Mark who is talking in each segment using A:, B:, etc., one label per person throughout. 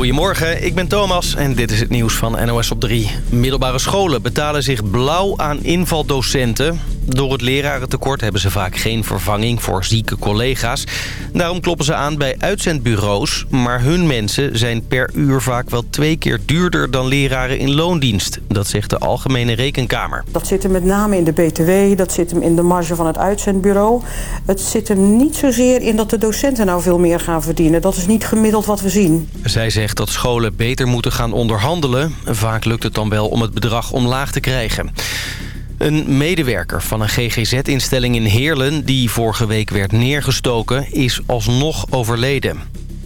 A: Goedemorgen, ik ben Thomas en dit is het nieuws van NOS op 3. Middelbare scholen betalen zich blauw aan invaldocenten. Door het lerarentekort hebben ze vaak geen vervanging voor zieke collega's. Daarom kloppen ze aan bij uitzendbureaus. Maar hun mensen zijn per uur vaak wel twee keer duurder dan leraren in loondienst. Dat zegt de Algemene Rekenkamer.
B: Dat zit hem met name in de BTW, dat zit hem in de marge van het uitzendbureau. Het zit hem niet zozeer in dat de docenten nou veel meer gaan verdienen. Dat is niet gemiddeld wat we zien.
A: Zij zegt dat scholen beter moeten gaan onderhandelen. Vaak lukt het dan wel om het bedrag omlaag te krijgen. Een medewerker van een GGZ-instelling in Heerlen... die vorige week werd neergestoken, is alsnog overleden.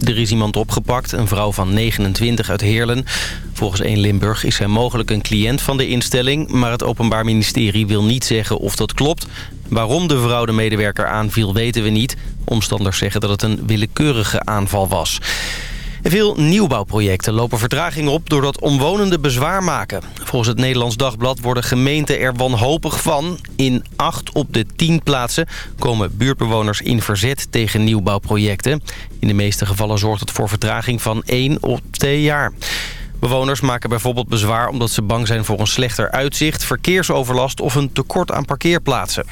A: Er is iemand opgepakt, een vrouw van 29 uit Heerlen. Volgens 1 Limburg is zij mogelijk een cliënt van de instelling... maar het Openbaar Ministerie wil niet zeggen of dat klopt. Waarom de vrouw de medewerker aanviel, weten we niet. Omstanders zeggen dat het een willekeurige aanval was. Veel nieuwbouwprojecten lopen vertraging op doordat omwonenden bezwaar maken. Volgens het Nederlands Dagblad worden gemeenten er wanhopig van. In acht op de tien plaatsen komen buurtbewoners in verzet tegen nieuwbouwprojecten. In de meeste gevallen zorgt het voor vertraging van één of twee jaar. Bewoners maken bijvoorbeeld bezwaar omdat ze bang zijn voor een slechter uitzicht, verkeersoverlast of een tekort aan parkeerplaatsen.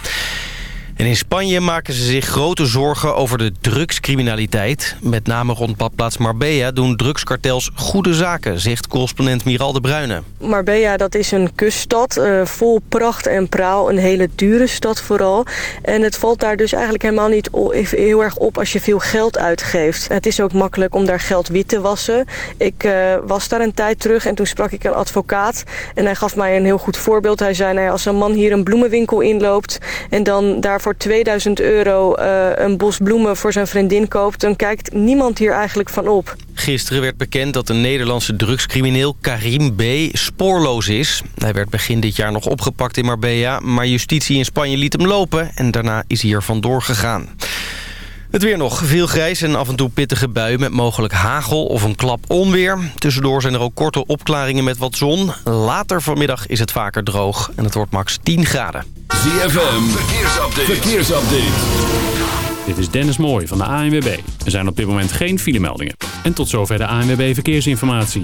A: En in Spanje maken ze zich grote zorgen over de drugscriminaliteit. Met name rond badplaats Marbella doen drugskartels goede zaken, zegt correspondent Miral de Bruyne.
C: Marbella dat is een kuststad, uh, vol pracht en praal. Een hele dure stad vooral. En het valt daar dus eigenlijk helemaal niet heel erg op als je veel geld uitgeeft. Het is ook makkelijk om daar geld wit te wassen. Ik uh, was daar een tijd terug en toen sprak ik een advocaat. En hij gaf mij een heel goed voorbeeld. Hij zei, nou als een man hier een bloemenwinkel inloopt... en dan daar voor 2000 euro uh, een bos bloemen voor zijn vriendin koopt... dan kijkt niemand hier eigenlijk van op.
A: Gisteren werd bekend dat de Nederlandse drugscrimineel Karim B. spoorloos is. Hij werd begin dit jaar nog opgepakt in Marbella... maar justitie in Spanje liet hem lopen en daarna is hij er vandoor gegaan. Het weer nog. Veel grijs en af en toe pittige buien met mogelijk hagel of een klap onweer. Tussendoor zijn er ook korte opklaringen met wat zon. Later vanmiddag is het vaker droog en het wordt max 10 graden.
D: ZFM, verkeersupdate. verkeersupdate.
E: Dit is Dennis Mooij van de ANWB. Er zijn op dit moment geen filemeldingen. En tot zover de ANWB Verkeersinformatie.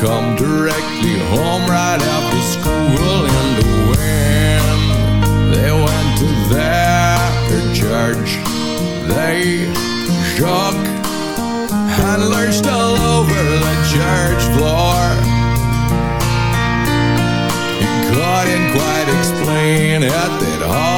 F: come directly home right after school in the wind. They went to their church. They shook and lurched all over the church floor. He couldn't quite explain it at all.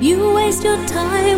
G: You waste your time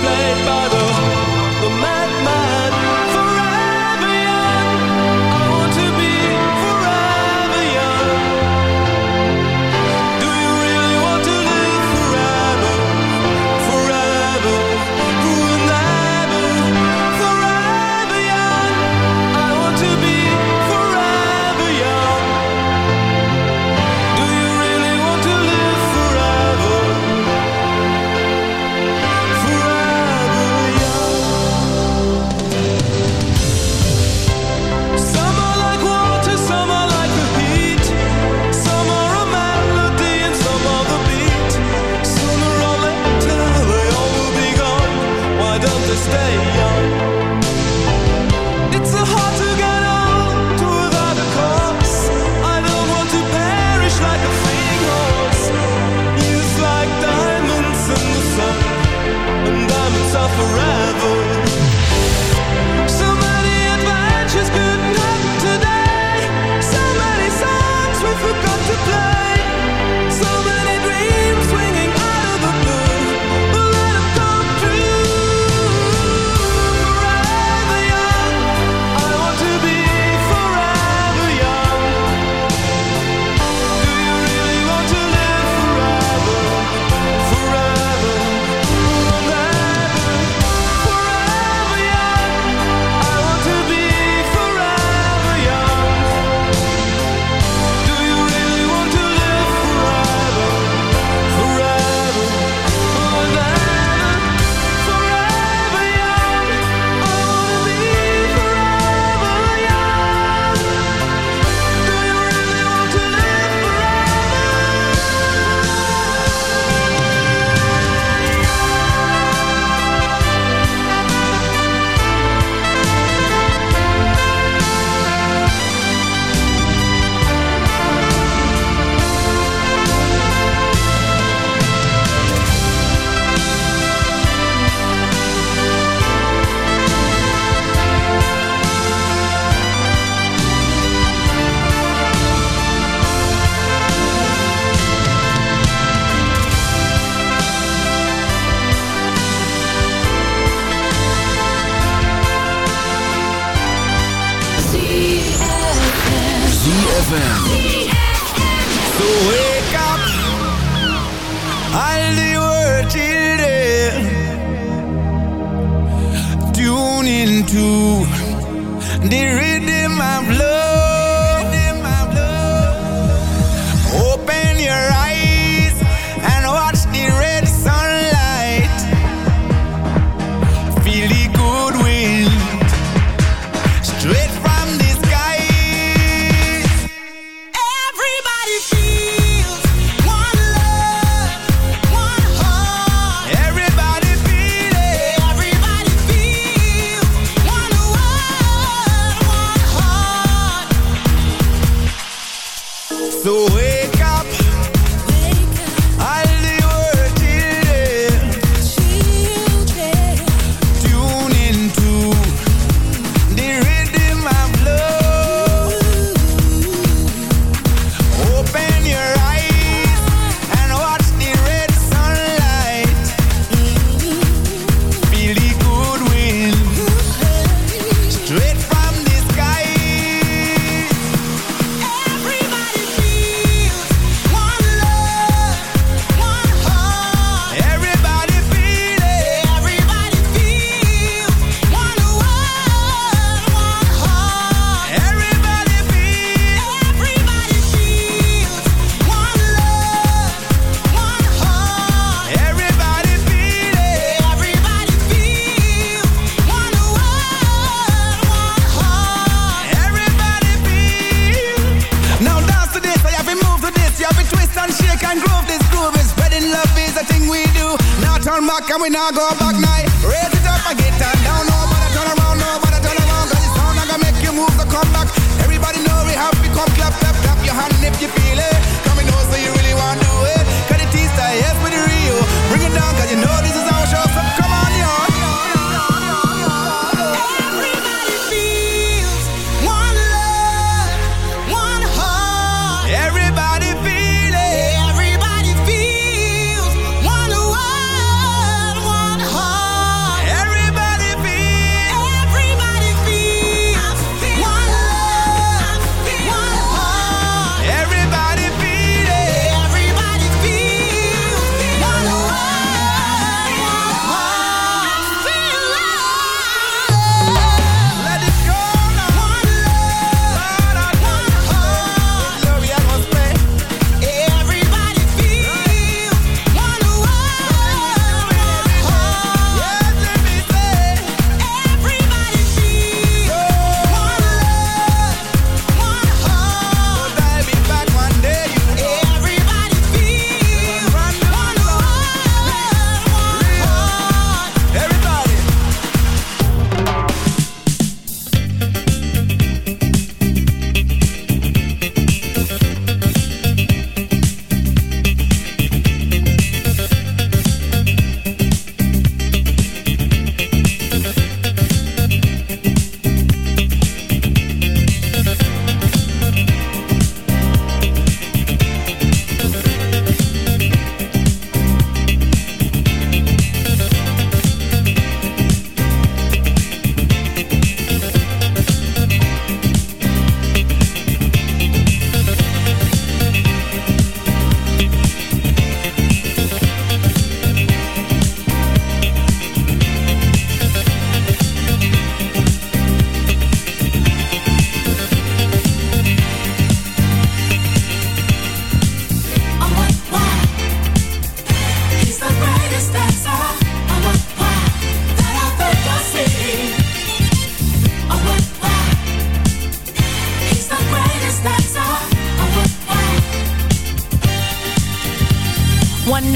H: played by the, the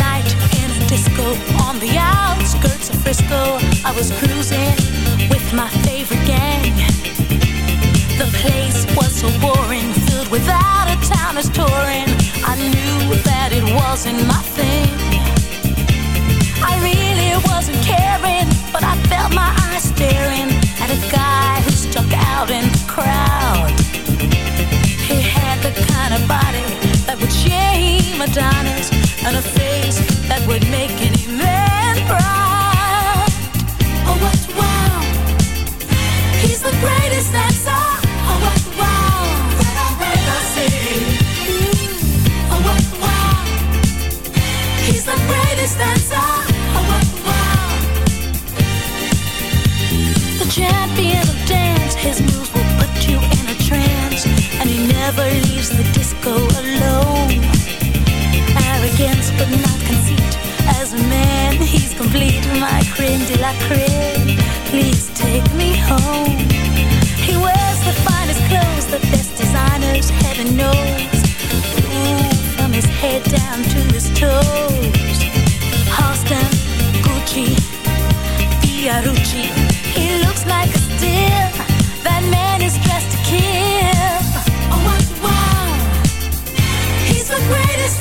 I: night
G: in a disco on the outskirts of Frisco, I was cruising with my favorite gang. The place was so boring, filled without a town towners touring. I knew that it wasn't my thing. I really wasn't caring, but I felt my eyes staring at a guy who stuck out in the crowd. He had the kind of body that would shame Adonis and a face that would make any man proud. Oh, what wow! He's the greatest dancer. Oh, what wow! That I've ever seen. Mm, oh, what wow! He's the greatest dancer. Oh, what wow! The champion of dance, his moves will put you in a trance, and he never leaves the disco alone. Arrogance, but not conceit. As a man, he's complete. My creme de la creme. Please take me home. He wears the finest clothes, the best designers, heaven knows. Ooh, from his head down to his toes. Halston, Gucci, Fiorucci. He looks like a steal. That man is dressed to kill. Oh, what wow! He's the greatest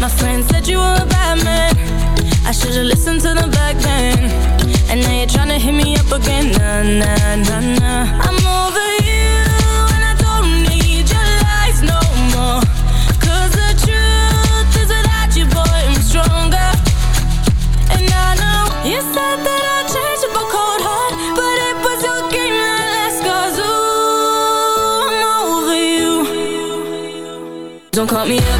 J: My friend said you were a bad man. I should've listened to the back then. And now you're tryna hit me up again. Nah, nah, nah, nah. I'm over you And I don't need your lies no more. Cause the truth is without you, boy, I'm stronger. And I know you said that a cold heart But it was your game that ooh, I'm over you. Don't call me up,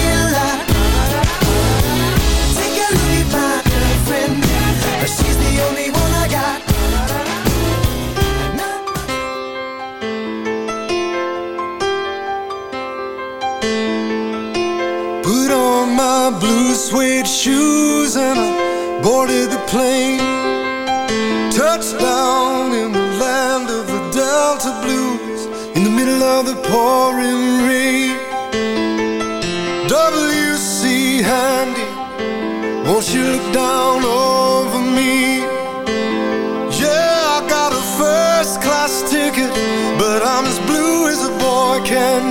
K: suede shoes and I boarded the plane. Touchdown in the land of the Delta Blues in the middle of the pouring rain. W.C. Handy, won't you look down over me? Yeah, I got a first class ticket, but I'm as blue as a boy can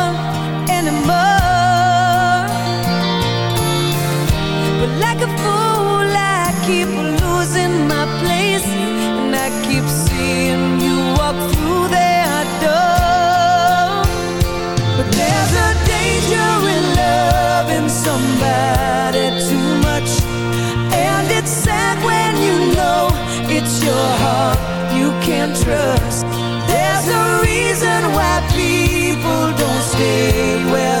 L: and trust. There's a reason why people don't stay well.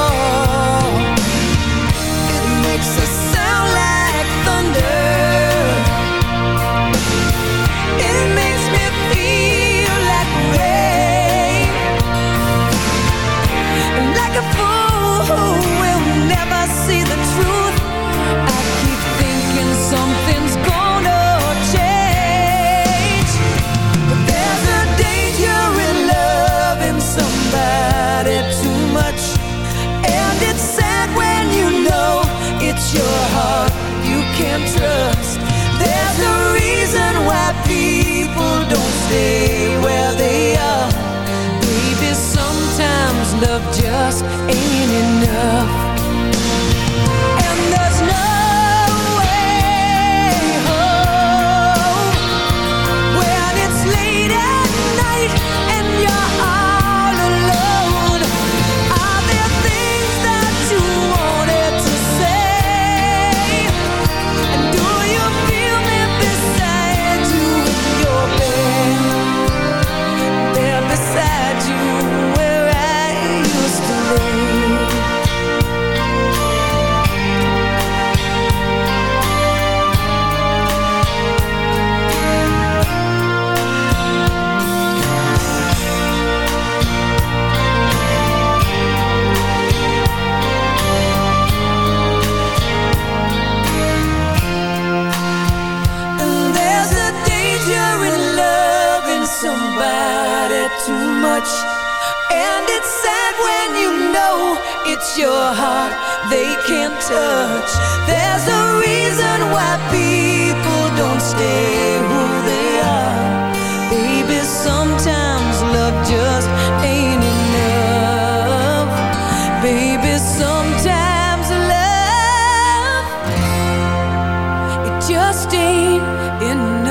M: trusting in